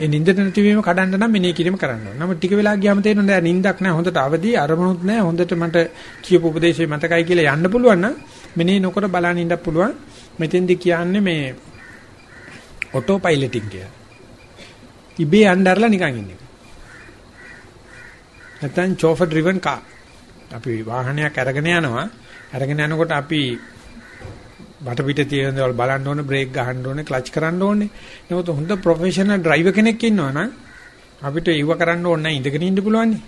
ඒ නිින්දට නැතිවීම කඩන්න නම් මෙනේ කිරීම කරන්න ඕන. නමුත් ටික වෙලා ගියාම තේරෙනවා දැන් නිින්දක් නැහැ හොඳට අවදි අරමුණුත් නැහැ හොඳට මට කියපු උපදේශය මතකයි කියලා යන්න පුළුවන් නම් මෙනේ නොකර බලන්න ඉන්න පුළුවන්. මෙතෙන්දි කියන්නේ මේ ඔටෝ පයිලටින් කියලා. ඉබේ යnderලා නිකන් ඉන්නේ. නැත්නම් chauffeur driven car. අපි වාහනයක් අරගෙන යනවා. අරගෙන යනකොට අපි වටපිට තියෙන දේවල් බලන්න ඕනේ, බ්‍රේක් ගහන්න ඕනේ, ක්ලච් කරන්න ඕනේ. නමුත් හොඳ ප්‍රොෆෙෂනල් ඩ්‍රයිවර් කෙනෙක් ඉන්නවා නම් අපිට ඒව කරන්න ඕනේ නැහැ ඉඳගෙන ඉන්න පුළුවන් නේ.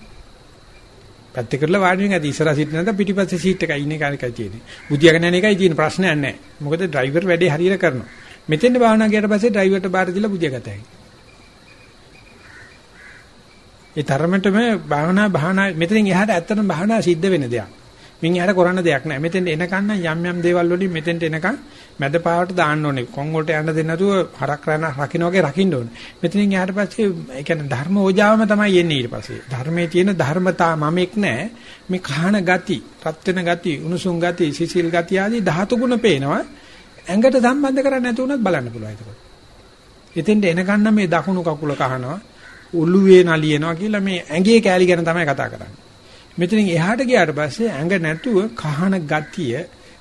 පැත්තේ කරලා වාඩි වෙන ඇති ඉස්සරහ සිට නැත්නම් පිටිපස්සේ සීට් එකයි ඉන්නේ කාර්යකයි තියෙන්නේ. බුදියාගෙන යන එකයි තියෙන ප්‍රශ්නයක් නැහැ. මොකද ඩ්‍රයිවර් වැඩේ හරියට කරනවා. මෙතෙන් භාවනා ගියට පස්සේ ඩ්‍රයිවර්ට බාර දීලා බුදියාගත හැකියි. ඒ තරමටම භාවනා භාවනා මෙතනින් එහාට ඇත්තටම භාවනා සිද්ධ වෙන දෙයක්. මින් එහාට කරන්න දෙයක් නැහැ. මෙතෙන් එනකන් යම් යම් දේවල් වලින් මෙතෙන්ට එනකන් මැද පාවට දාන්න ඕනේ. කොන් වලට යන්න දෙන්නේ නැතුව හරක් රන රකින්න වගේ රකින්න ඕනේ. මෙතනින් එහාට පස්සේ ඒ කියන්නේ ධර්ම ඕජාවම තමයි එන්නේ ඊට පස්සේ. ධර්මයේ තියෙන ධර්මතා මමෙක් නැහැ. මේ කහන ගති, රත් වෙන ගති, උණුසුම් ගති, සිසිල් ගති ආදී ධාතු ගුණ පේනවා. ඇඟට සම්බන්ධ කරන්නේ නැති වුණත් බලන්න පුළුවන් ඒක. එතෙන්ට එනකන් මේ දකුණු කකුල කහනවා. ඔළුවේ නලියනවා කියලා මේ ඇඟේ කෑලි ගැන තමයි කතා කරන්නේ. මෙතනින් එහාට ගියාට පස්සේ ඇඟ නැතුව කහන ගතිය,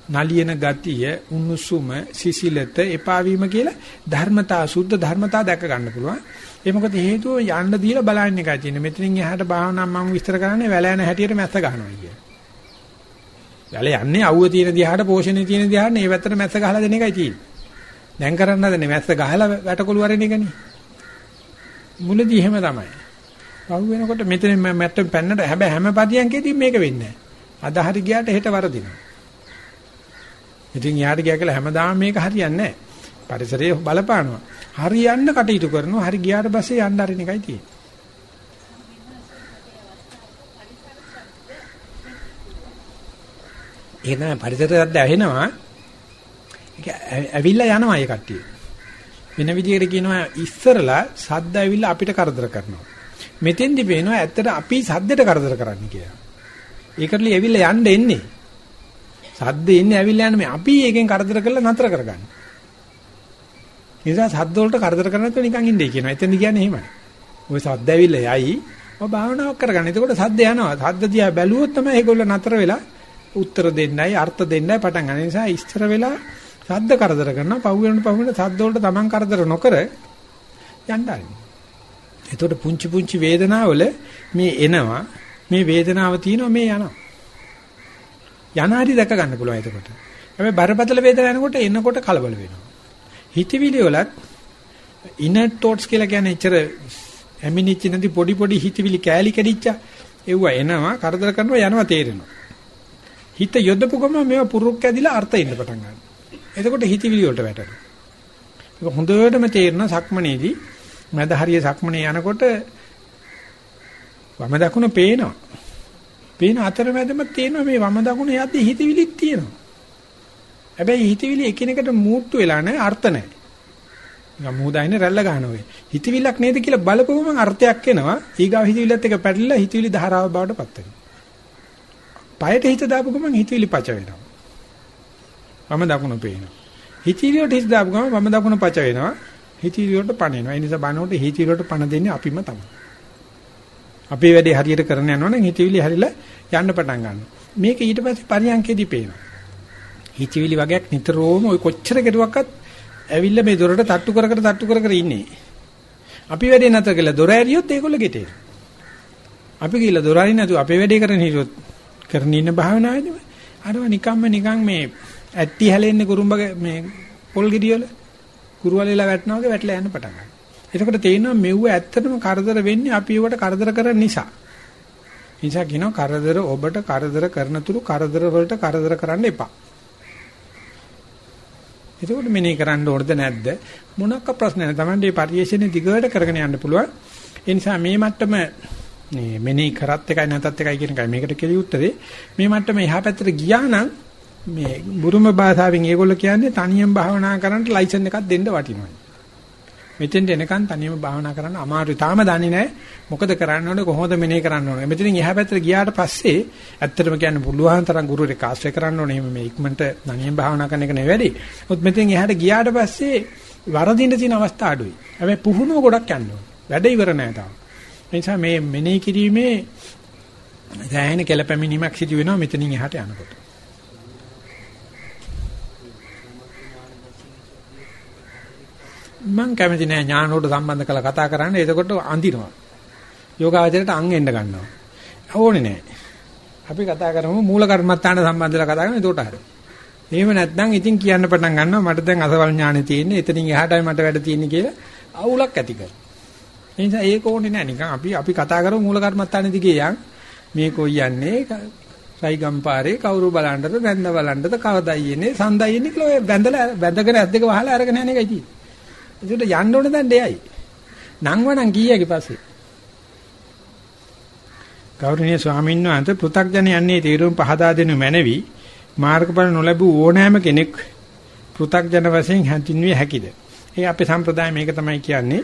නලියන ගතිය, උණුසුම, සිසිලත, එපා වීම කියලා ධර්මතා, සුද්ධ ධර්මතා දැක ගන්න පුළුවන්. ඒ මොකද හේතුව යන්න දීලා බලන්න එකයි තියෙන්නේ. මෙතනින් එහාට භාවනා මම විස්තර කරන්නේ වැලෑන හැටියට මැස්ස ගන්නවා කිය. වැල යන්නේ අවුව තියෙන දිහාට, පෝෂණේ තියෙන දිහාට මේ වැත්තට මැස්ස ගහලා දෙන එකයි තියෙන්නේ. දැන් කරන්න හදන්නේ මැස්ස ගහලා වැටකොළු වරින එකනේ. මුලදී එහෙම තමයි. පහු වෙනකොට මෙතන මැට්ටම් පැන්නට හැබැයි හැම පදියන්කෙදී මේක වෙන්නේ නැහැ. අද හරි ගියාට හෙට වරදිනවා. ඉතින් යාට ගියා කියලා හැමදාම මේක හරියන්නේ නැහැ. පරිසරයේ බලපානවා. හරියන්න කටයුතු කරනවා. හරි ගියාට පස්සේ යන්න හරින එකයි තියෙන්නේ. ඒ තමයි පරිසරයත් ඇහෙනවා. ඒක ඇවිල්ලා යනවා ඒ කට්ටිය. වෙන විදිහකට කියනවා ඉස්සරලා සද්ද ඇවිල්ලා අපිට කරදර කරනවා. මෙතෙන්දි පේනවා ඇත්තට අපි සද්දෙට කරදර කරන්නේ කියලා. ඒකටලි ඇවිල්ලා යන්න එන්නේ. සද්ද එන්නේ ඇවිල්ලා යන්නේ අපි ඒකෙන් කරදර කරලා නතර කරගන්න. නිසා සද්ද වලට කරදර කරන්නේ නැතුව නිකන් ඉන්නේ කියනවා. එතෙන්දි කියන්නේ එහෙමයි. ওই සද්ද ඇවිල්ලා යයි ඔබ භාවනාවක් කරගන්න. එතකොට සද්ද යනවා. සද්ද දිහා බැලුවොත් තමයි ඒගොල්ලෝ නතර වෙලා උත්තර දෙන්නයි අර්ථ දෙන්නයි පටන් ගන්න. නිසා ඉස්තර වෙලා සද්ද කරදර කරනවා. පහු වෙනකොට පහු වෙනකොට සද්ද වලට Taman කරදර නොකර යන්න ආරින්න. එතකොට පුංචි පුංචි වේදනාවල මේ එනවා මේ වේදනාව තියෙනවා මේ යනවා. යන හරි දැක ගන්න පුළුවන් එතකොට. හැබැයි බරපතල වේදනාව එනකොට එනකොට කලබල වෙනවා. හිතවිලි වලත් inner thoughts කියලා කියන්නේ එච්චර ඇමිනිච්ච නැති පොඩි පොඩි හිතවිලි කෑලි කැඩිච්ච ඒව එනවා කරදර කරනවා යනවා තේරෙනවා. හිත යොදපු ගම මේවා පුරුක් ඇදිලා අර්ථ ඉන්න පටන් ගන්නවා. එතකොට හිතවිලි වලට වැටෙනවා. ඒක හොඳටම තේරෙනවා සක්මනේදී මැද හරිය සක්මනේ යනකොට වම දකුණ පේනවා. පේන අතරමැදම තියෙනවා මේ වම දකුණ යද්දී හිතවිලිත් තියෙනවා. හැබැයි හිතවිලි එකිනෙකට මූට්ටු වෙලා නැහැ අර්ථ නැහැ. නිකන් මූදායිනේ රැල්ල ගන්නවා. හිතවිල්ලක් නේද කියලා බලපුවම අර්ථයක් එනවා. ඊගාව හිතවිල්ලත් එක පැටලලා හිතවිලි ධාරාව බවට පත් වෙනවා. පයට හිත දාපු ගමන් හිතවිලි පච වෙනවා. වම දකුණ පේනවා. හිතවිලි වලට හිත දාපු ගමන් වම දකුණ පච වෙනවා. හිතවිලි වලට පණ එනවා. ඒ නිසා බනකොට හිතවිලි වලට පණ දෙන්නේ අපිම තමයි. අපේ වැඩේ හරියට කරන්න යනවනම් හිතවිලි හරිලා යන්න පටන් ගන්නවා. මේක ඊට පස්සේ පරියන්කේදී පේනවා. හිතවිලි වගේක් නිතරම ওই කොච්චර කෙරුවක්වත් ඇවිල්ලා මේ දොරට තට්ටු කර කර තට්ටු කර කර ඉන්නේ. අපි වැඩේ නැතර කියලා දොර ඇරියොත් ඒගොල්ලෝ ගෙටේ. අපි ගිහලා දොර අරින්න නැතුව අපේ වැඩේ කරන හිටියොත් කරන ඉන්න භාවනාවේදී අරව නිකම්ම නිකන් මේ ඇට්ටි හැලෙන්නේ කුරුම්බගේ මේ පොල් ගෙඩියල කුරුවලෙලා වැටෙනවා වගේ වැටලා යන්න පටන් ගන්නවා. එතකොට තේිනවා මෙව්ව ඇත්තටම කරදර වෙන්නේ අපි ඒවට කරදර කරන නිසා. නිසා කියනවා කරදර ඔබට කරදර කරන තුරු කරදර වලට කරදර කරන්න එපා. එතකොට මෙනේ කරන්න ඕනද නැද්ද මොනක්ක ප්‍රශ්න නැහැ. Tamande මේ පරිශ්‍රණය දිගට කරගෙන යන්න පුළුවන්. ඒ නිසා මේ මට්ටම මේ මෙනේ කරත් එකයි නැතත් එකයි කියන එකයි මේකට කෙලි උත්තරේ. මේ මට්ටම එහා පැත්තට ගියා නම් මේ බුරුම භාෂාවෙන් ඒගොල්ලෝ කියන්නේ තනියම භාවනා කරන්න ලයිසන් එකක් දෙන්න වටිනවා. මෙතෙන්ට එනකන් තනියම භාවනා කරන්න අමාරුයි. තාම දන්නේ නැහැ මොකද කරන්න ඕනේ කොහොමද මෙනේ කරන්න ඕනේ. මෙතනින් එහා පැත්තට ගියාට පස්සේ ඇත්තටම කියන්න පුළුවන් තරම් ගුරුවරයෙක් ආශ්‍රය කරන්න ඕනේ. එහෙම මේ ඉක්මනට තනියම භාවනා කරන එක නෙවෙයි. මොකද මෙතෙන් එහාට ගියාට පස්සේ වරදින්න තියෙන අවස්ථා අඩුයි. හැබැයි පුහුණුව ගොඩක් යන්න ඕනේ. වැඩ ඉවර නෑ තාම. ඒ නිසා මේ මෙනෙහි කිරීමේ සෑහෙන කෙලපැමිනීමක් සිදු වෙනවා මෙතනින් එහාට යනකොට. මම කැමති නෑ ඥානෝට සම්බන්ධ කරලා කතා කරන්න. එතකොට අඳිනවා. යෝගාවචරයට අං එන්න ගන්නවා. ඕනේ නෑ. අපි කතා කරමු මූල කර්මත්තාන සම්බන්ධලා කතා කරමු එතකොට හරියි. එහෙම නැත්නම් ඉතින් කියන්න පටන් ගන්නවා මට දැන් අසවල් ඥානෙ තියෙන්නේ එතනින් එහාටයි මට වැඩ තියෙන්නේ කියලා අවුලක් ඇති කරනවා. ඒ නිසා ඒක ඕනේ නෑ නිකන් අපි අපි කතා කරමු මූල කර්මත්තාන දිගේ යන් මේ කොයි යන්නේ සයිගම්පාරේ කවුරු බලන්නද වැඳ බලන්නද කවදයි එන්නේ සඳයි එන්නේ කියලා ඔය වැඳලා වැඳගෙන ඇද්දක වහලා අරගෙන යන එකයි තියෙන්නේ. ඒකට යන්න ඕනේ දැන් දෙයයි. නංවනම් කීයගේ පස්සේ. ගෞරවනීය ස්වාමීන් වහන්සේ පෘථග්ජන යන්නේ තීරුම් පහදා දෙනු මැනවි මාර්ගඵල නොලැබූ ඕනෑම කෙනෙක් පෘථග්ජන වශයෙන් හැඳින්විය හැකිද? ඒ අපේ සම්ප්‍රදාය මේක තමයි කියන්නේ.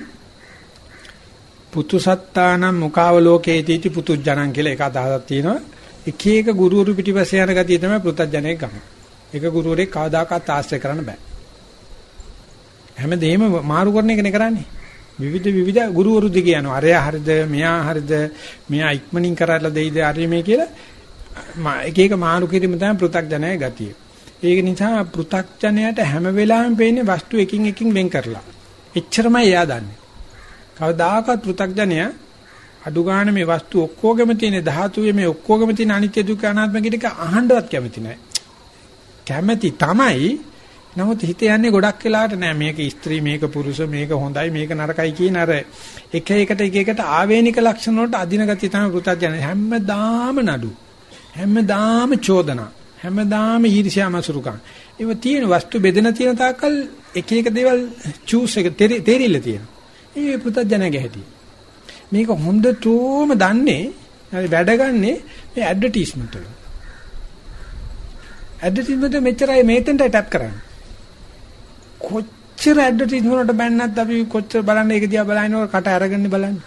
පුතුසත්තානම් මුකාවලෝකේතිති පුතුජනං කියලා එක අදහසක් තියෙනවා. එක එක ගුරුවරු පිටිපස්සේ යන ගතිය තමයි පෘථග්ජනයේ ගම. එක ගුරුවරයෙක් කවදාකවත් ආශ්‍රය කරන්න බෑ. හැමදේම මාරු කරන එකනේ කරන්නේ. විවිධ විවිධ ගුරුවරු දිගේ යනවා. අරයා හරිද, මෙයා හරිද, මෙයා ඉක්මනින් කරලා දෙයිද, අරේ මේ කියලා එක එක මාරු කිරීම තමයි පෘථග්ජනයේ ගතිය. ඒක නිසා පෘථග්ජනයට හැම වෙලාවෙම පේන්නේ වස්තු එකින් එකින් වෙන් කරලා. එච්චරමයි එයා දන්නේ. කවදාකවත් පෘථග්ජනය අඩු ගන්න මේ වස්තු ඔක්කොගෙම තියෙන ධාතුවේ මේ ඔක්කොගෙම තියෙන අනිත්‍ය දුක්ඛ අනාත්ම කියන එක අහන්නවත් කැමති නැහැ. කැමති තමයි නමුත් හිත යන්නේ ගොඩක් වෙලාවට නෑ. මේක ස්ත්‍රී මේක පුරුෂ මේක හොඳයි මේක නරකයි කියන අර එක එකට එක එකට ආවේනික ලක්ෂණ වලට අදින ගතිය තමයි පෘථග්ජන හැමදාම නඩු. හැමදාම චෝදනා. හැමදාම ඊර්ෂ්‍යාමසුරුකම් ඒව තියෙන වස්තු බෙදෙන තියෙන තාක්කල් එක එක දේවල් චූස් එක තේරිල්ල තියෙනවා. ඒ පෘථග්ජනගේ හැටි. මේක හොඳටම දන්නේ වැඩගන්නේ මේ ඇඩ්වර්ටයිස්මන්ට් වල. ඇඩ්වර්ටයිස්මන්ට් මෙච්චරයි මේතෙන්ට ටැප් කරන්නේ. කොච්චර ඇඩ්වර්ටයිස්මන්ට් වලට බැන්නත් අපි කොච්චර බලන්න ඒක දිහා බලනකොට කට අරගෙන බලන්නේ.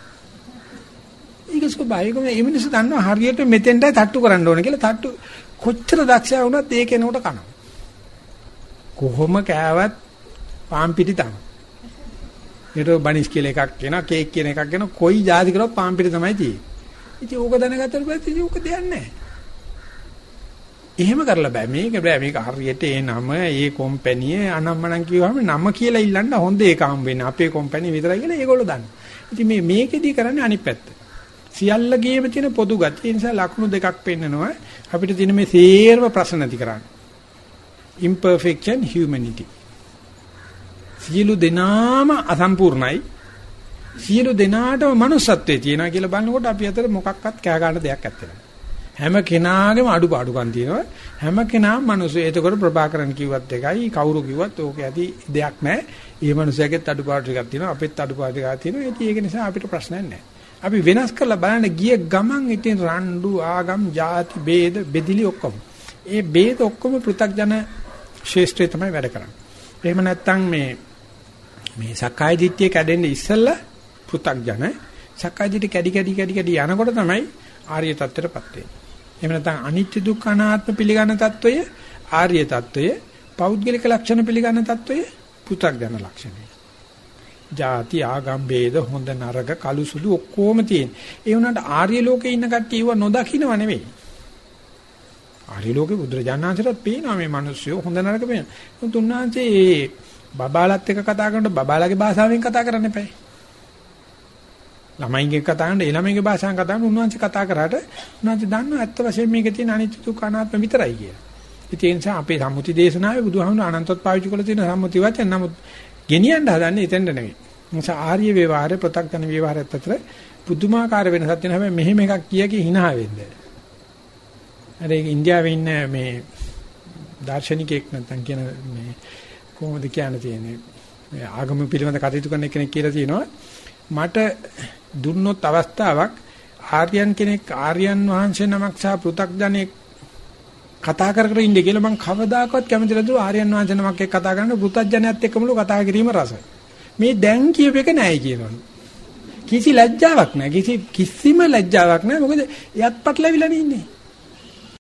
ඒක ස්වභාවිකම මේ මිනිස්සු දන්නවා හරියට මෙතෙන්ටයි තට්ටු කරන්න ඕනේ කියලා තට්ටු කොච්චර දක්ෂයා වුණත් ඒ කෙනෙකුට කනවා. කොහොම කෑවත් පාන් පිටි තමයි. ඊට බනිස් කියලා එකක් කියනවා කේක් කියන එකක් කියනවා කොයි જાති කරොත් පාන් පිටි තමයි තියෙන්නේ. ඉතින් ඕක දැනගත්තට පස්සේ ඕක දෙයක් නැහැ. එහෙම කරලා බෑ මේක බෑ මේක හරියට ඒ නම ඒ කම්පැනි අනම්මනම් කිව්වම නම කියලා ඉල්ලන්න හොඳ ඒක හම් වෙන්නේ අපේ කම්පැනි විතරයි කියලා ඒගොල්ලෝ දන්න. ඉතින් මේ මේකෙදි කරන්නේ අනිත් පැත්ත. සියල්ලගේම තියෙන පොදු ගතිය නිසා ලක්ෂණ දෙකක් පෙන්නනවා අපිට තියෙන මේ සේරම ප්‍රශ්න නැති කරන්න. imperfection humanity. සියලු දෙනාම අසම්පූර්ණයි. සියලු දෙනාටම manussත්වයේ තියෙනවා කියලා බලනකොට අපි අතර මොකක්වත් කෑ ගන්න දෙයක් නැත්තේ. හැම කෙනාගේම අඩුපාඩුකම් තියෙනවා. හැම කෙනාම මිනිස්සු. ඒතකොට ප්‍රභාකරන් කිව්වත් එකයි, කවුරු කිව්වත් ඕක ඇති දෙයක් නැහැ. ඒ මිනිස්සයාගෙත් අඩුපාඩු ටිකක් තියෙනවා. අපෙත් අඩුපාඩු ටිකක් තියෙනවා. ඒකී ඒක නිසා අපිට ප්‍රශ්නයක් නැහැ. අපි වෙනස් කරලා බලන්න ගිය ගමන් ඉතින් රණ්ඩු, ආගම්, ಜಾති, ભેද, බෙදිලි ඔක්කොම. ඒ ભેද ඔක්කොම පෘථග්ජන ශේෂ්ත්‍රය තමයි වැඩ කරන්නේ. එහෙම නැත්නම් මේ මේ සක්කාය දිට්ඨිය කැඩෙන්න ඉස්සෙල්ලා පෘථග්ජන සක්කාය දිට්ඨිය කැඩි කැඩි කැඩි කැඩි යනකොට තමයි ආර්ය தත්ත්වයටපත් වෙන්නේ. එහෙම නැත්නම් අනිත්‍ය දුක්ඛ අනාත්ම පිළිගන්න தত্ত্বය ආර්ය தত্ত্বය, පෞද්ගලික ලක්ෂණ පිළිගන්න தত্ত্বය පෘථග්ජන ලක්ෂණය. ಜಾති ආගම් ભેද හොඳ නරක කළු සුදු ඔක්කොම තියෙන. ඒ වුණාට ආර්ය ලෝකේ ඉන්න කට්ටිය ඒව නොදකින්නව නෙවෙයි. ආර්ය ලෝකේ බුදුරජාණන්සේට පේනවා මේ මිනිස්සු හොඳ නරක පේනවා. උන්වහන්සේ බබාලත් එක්ක කතා කරනකොට බබාලාගේ භාෂාවෙන් කතා කරන්න එපා. ළමයින්ගේ කතා කරන ඒ ළමයින්ගේ භාෂාවෙන් කතා කරන උන්වහන්සේ කතා කරාට උන්වහන්සේ දන්නවා ඇත්ත වශයෙන්ම මේකේ තියෙන අනිත්‍ය දුක්ඛ අනාත්ම විතරයි කියලා. ඉතින් ඒ නිසා අපේ සම්මුති දේශනාවේ බුදුහාමුදුරු අනන්තවත් පාවිච්චි කරලා තියෙන සම්මුති වචන නමුත් ගෙනියන්න හදන්නේ එතෙන්ද නෙවෙයි. නිසා ආර්ය ව්‍යවહાරය ප්‍රත්‍යක්ෂන ව්‍යවહાරයත් අතර පුදුමාකාර වෙනසක් තියෙනවා. හැබැයි මෙහෙම එකක් කිය කී hina වෙන්න. අර ඒක ඉන්දියාවේ ඉන්න මේ දාර්ශනිකයෙක් නැත්නම් කියන මේ කොහොමද කියන්න තියෙන්නේ මේ ආගම පිළිබඳ කටයුතු කරන කෙනෙක් කියලා තියෙනවා මට දුන්නොත් අවස්ථාවක් ආර්යයන් කෙනෙක් ආර්යයන් වහන්සේ නමක් සහ පෘ탁ජනෙක් කතා කර කර ඉන්නේ කියලා මම කවදාකවත් කැමති නැතුව ආර්යයන් වහන්සේ නමක් එක්ක කතා කරන පෘ탁ජනයත් එක්කමලු කතා කිරීම රසයි. මේ දැන් කියප එක නෑ කියනවලු. කිසි ලැජ්ජාවක් නෑ. කිසි කිසිම ලැජ්ජාවක් නෑ. මොකද එයත් පටලවිලා ඉන්නේ.